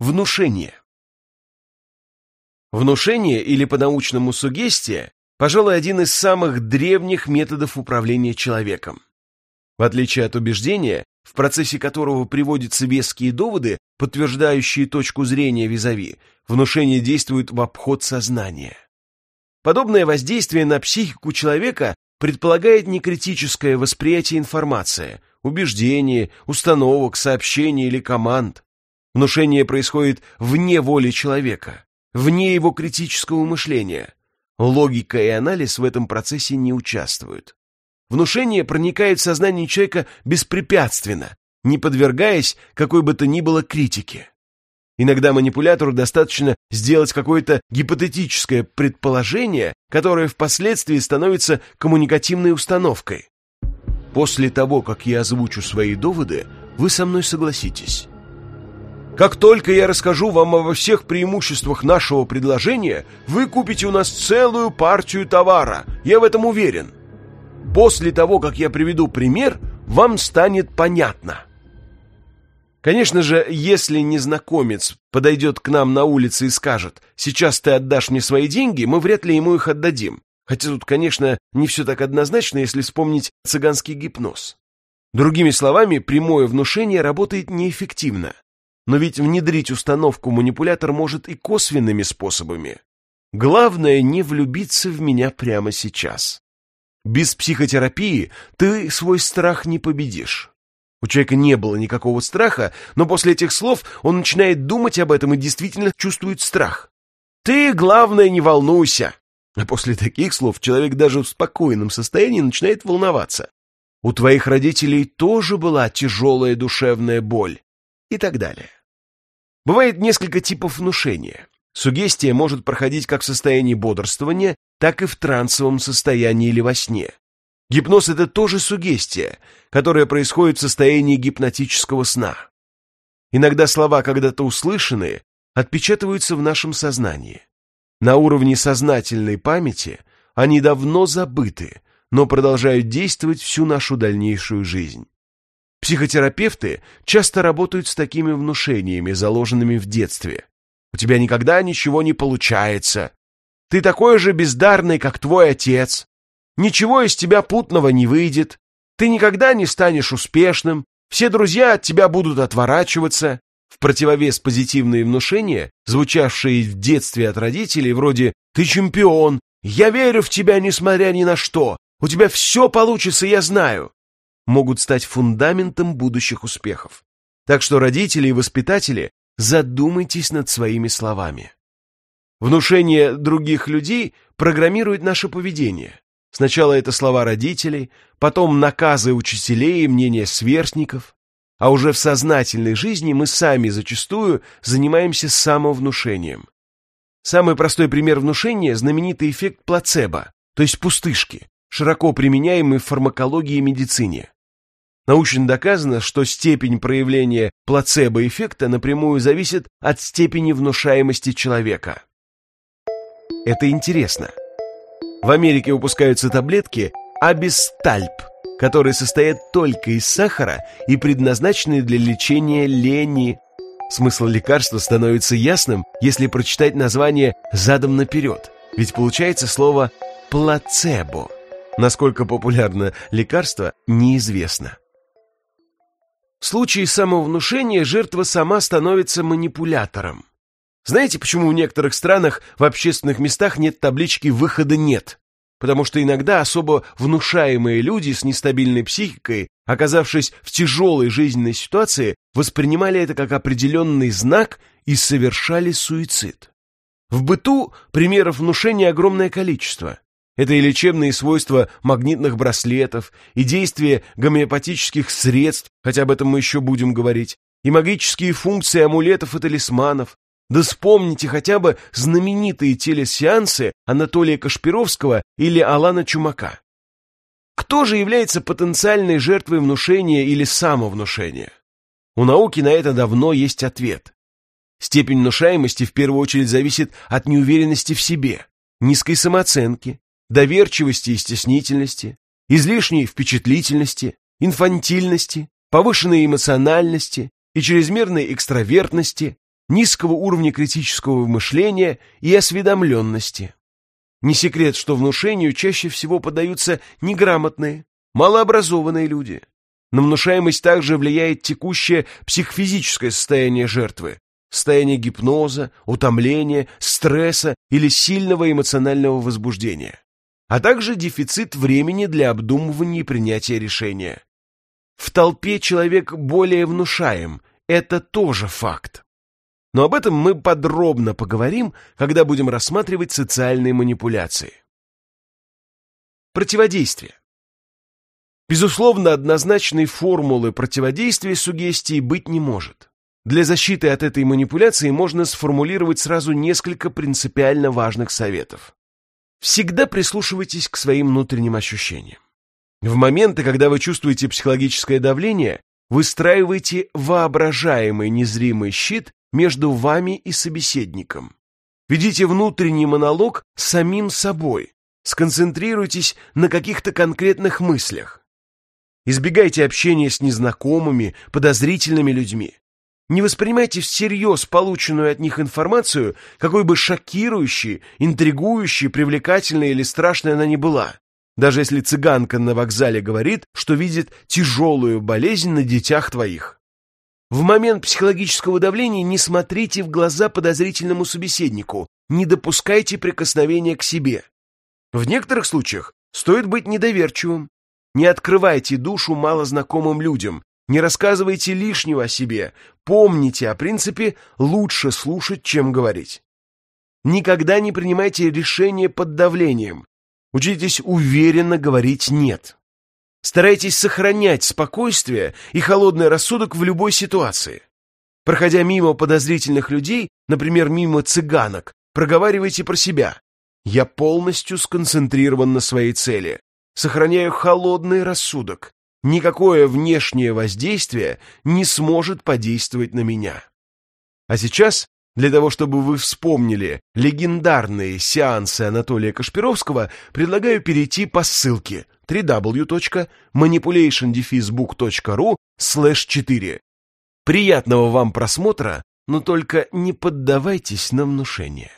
Внушение. Внушение или по-научному сугестия, пожалуй, один из самых древних методов управления человеком. В отличие от убеждения, в процессе которого приводятся веские доводы, подтверждающие точку зрения визави, внушение действует в обход сознания. Подобное воздействие на психику человека предполагает некритическое восприятие информации, убеждений, установок, сообщений или команд. Внушение происходит вне воли человека, вне его критического мышления. Логика и анализ в этом процессе не участвуют. Внушение проникает в сознание человека беспрепятственно, не подвергаясь какой бы то ни было критике. Иногда манипулятору достаточно сделать какое-то гипотетическое предположение, которое впоследствии становится коммуникативной установкой. После того, как я озвучу свои доводы, вы со мной согласитесь. Как только я расскажу вам обо всех преимуществах нашего предложения, вы купите у нас целую партию товара. Я в этом уверен. После того, как я приведу пример, вам станет понятно. Конечно же, если незнакомец подойдет к нам на улице и скажет «сейчас ты отдашь мне свои деньги», мы вряд ли ему их отдадим. Хотя тут, конечно, не все так однозначно, если вспомнить цыганский гипноз. Другими словами, прямое внушение работает неэффективно. Но ведь внедрить установку манипулятор может и косвенными способами. Главное не влюбиться в меня прямо сейчас. Без психотерапии ты свой страх не победишь. У человека не было никакого страха, но после этих слов он начинает думать об этом и действительно чувствует страх. Ты, главное, не волнуйся. А после таких слов человек даже в спокойном состоянии начинает волноваться. У твоих родителей тоже была тяжелая душевная боль. И так далее. Бывает несколько типов внушения. Сугестия может проходить как в состоянии бодрствования, так и в трансовом состоянии или во сне. Гипноз – это тоже сугестия, которая происходит в состоянии гипнотического сна. Иногда слова, когда-то услышанные, отпечатываются в нашем сознании. На уровне сознательной памяти они давно забыты, но продолжают действовать всю нашу дальнейшую жизнь. Психотерапевты часто работают с такими внушениями, заложенными в детстве. У тебя никогда ничего не получается. Ты такой же бездарный, как твой отец. Ничего из тебя путного не выйдет. Ты никогда не станешь успешным. Все друзья от тебя будут отворачиваться. В противовес позитивные внушения, звучавшие в детстве от родителей, вроде «ты чемпион», «я верю в тебя, несмотря ни на что», «у тебя все получится, я знаю», могут стать фундаментом будущих успехов. Так что родители и воспитатели, задумайтесь над своими словами. Внушение других людей программирует наше поведение. Сначала это слова родителей, потом наказы учителей и мнения сверстников, а уже в сознательной жизни мы сами зачастую занимаемся самовнушением. Самый простой пример внушения – знаменитый эффект плацебо, то есть пустышки, широко применяемый в фармакологии и медицине. Научно доказано, что степень проявления плацебо-эффекта напрямую зависит от степени внушаемости человека. Это интересно. В Америке выпускаются таблетки Абистальп, которые состоят только из сахара и предназначены для лечения лени. Смысл лекарства становится ясным, если прочитать название задом наперед, ведь получается слово «плацебо». Насколько популярно лекарство, неизвестно. В случае самовнушения жертва сама становится манипулятором. Знаете, почему в некоторых странах в общественных местах нет таблички «выхода нет»? Потому что иногда особо внушаемые люди с нестабильной психикой, оказавшись в тяжелой жизненной ситуации, воспринимали это как определенный знак и совершали суицид. В быту примеров внушения огромное количество. Это и лечебные свойства магнитных браслетов, и действие гомеопатических средств, хотя об этом мы еще будем говорить, и магические функции амулетов и талисманов. Да вспомните хотя бы знаменитые телесеансы Анатолия Кашпировского или Алана Чумака. Кто же является потенциальной жертвой внушения или самовнушения? У науки на это давно есть ответ. Степень внушаемости в первую очередь зависит от неуверенности в себе, низкой самооценки, доверчивости и стеснительности, излишней впечатлительности, инфантильности, повышенной эмоциональности и чрезмерной экстравертности, низкого уровня критического мышления и осведомленности. Не секрет, что внушению чаще всего поддаются неграмотные, малообразованные люди. На внушаемость также влияет текущее психофизическое состояние жертвы, состояние гипноза, утомления, стресса или сильного эмоционального возбуждения, а также дефицит времени для обдумывания и принятия решения. В толпе человек более внушаем, это тоже факт. Но об этом мы подробно поговорим, когда будем рассматривать социальные манипуляции. Противодействие. Безусловно, однозначной формулы противодействия сугестии быть не может. Для защиты от этой манипуляции можно сформулировать сразу несколько принципиально важных советов. Всегда прислушивайтесь к своим внутренним ощущениям. В моменты, когда вы чувствуете психологическое давление, выстраивайте воображаемый незримый щит между вами и собеседником. Ведите внутренний монолог самим собой. Сконцентрируйтесь на каких-то конкретных мыслях. Избегайте общения с незнакомыми, подозрительными людьми. Не воспринимайте всерьез полученную от них информацию, какой бы шокирующей, интригующей, привлекательной или страшной она ни была. Даже если цыганка на вокзале говорит, что видит тяжелую болезнь на детях твоих. В момент психологического давления не смотрите в глаза подозрительному собеседнику, не допускайте прикосновения к себе. В некоторых случаях стоит быть недоверчивым. Не открывайте душу малознакомым людям, не рассказывайте лишнего о себе, помните о принципе «лучше слушать, чем говорить». Никогда не принимайте решения под давлением. Учитесь уверенно говорить «нет». Старайтесь сохранять спокойствие и холодный рассудок в любой ситуации. Проходя мимо подозрительных людей, например, мимо цыганок, проговаривайте про себя. Я полностью сконцентрирован на своей цели. Сохраняю холодный рассудок. Никакое внешнее воздействие не сможет подействовать на меня. А сейчас, для того, чтобы вы вспомнили легендарные сеансы Анатолия Кашпировского, предлагаю перейти по ссылке www.manipulationdefizebook.ru 4. Приятного вам просмотра, но только не поддавайтесь на внушение.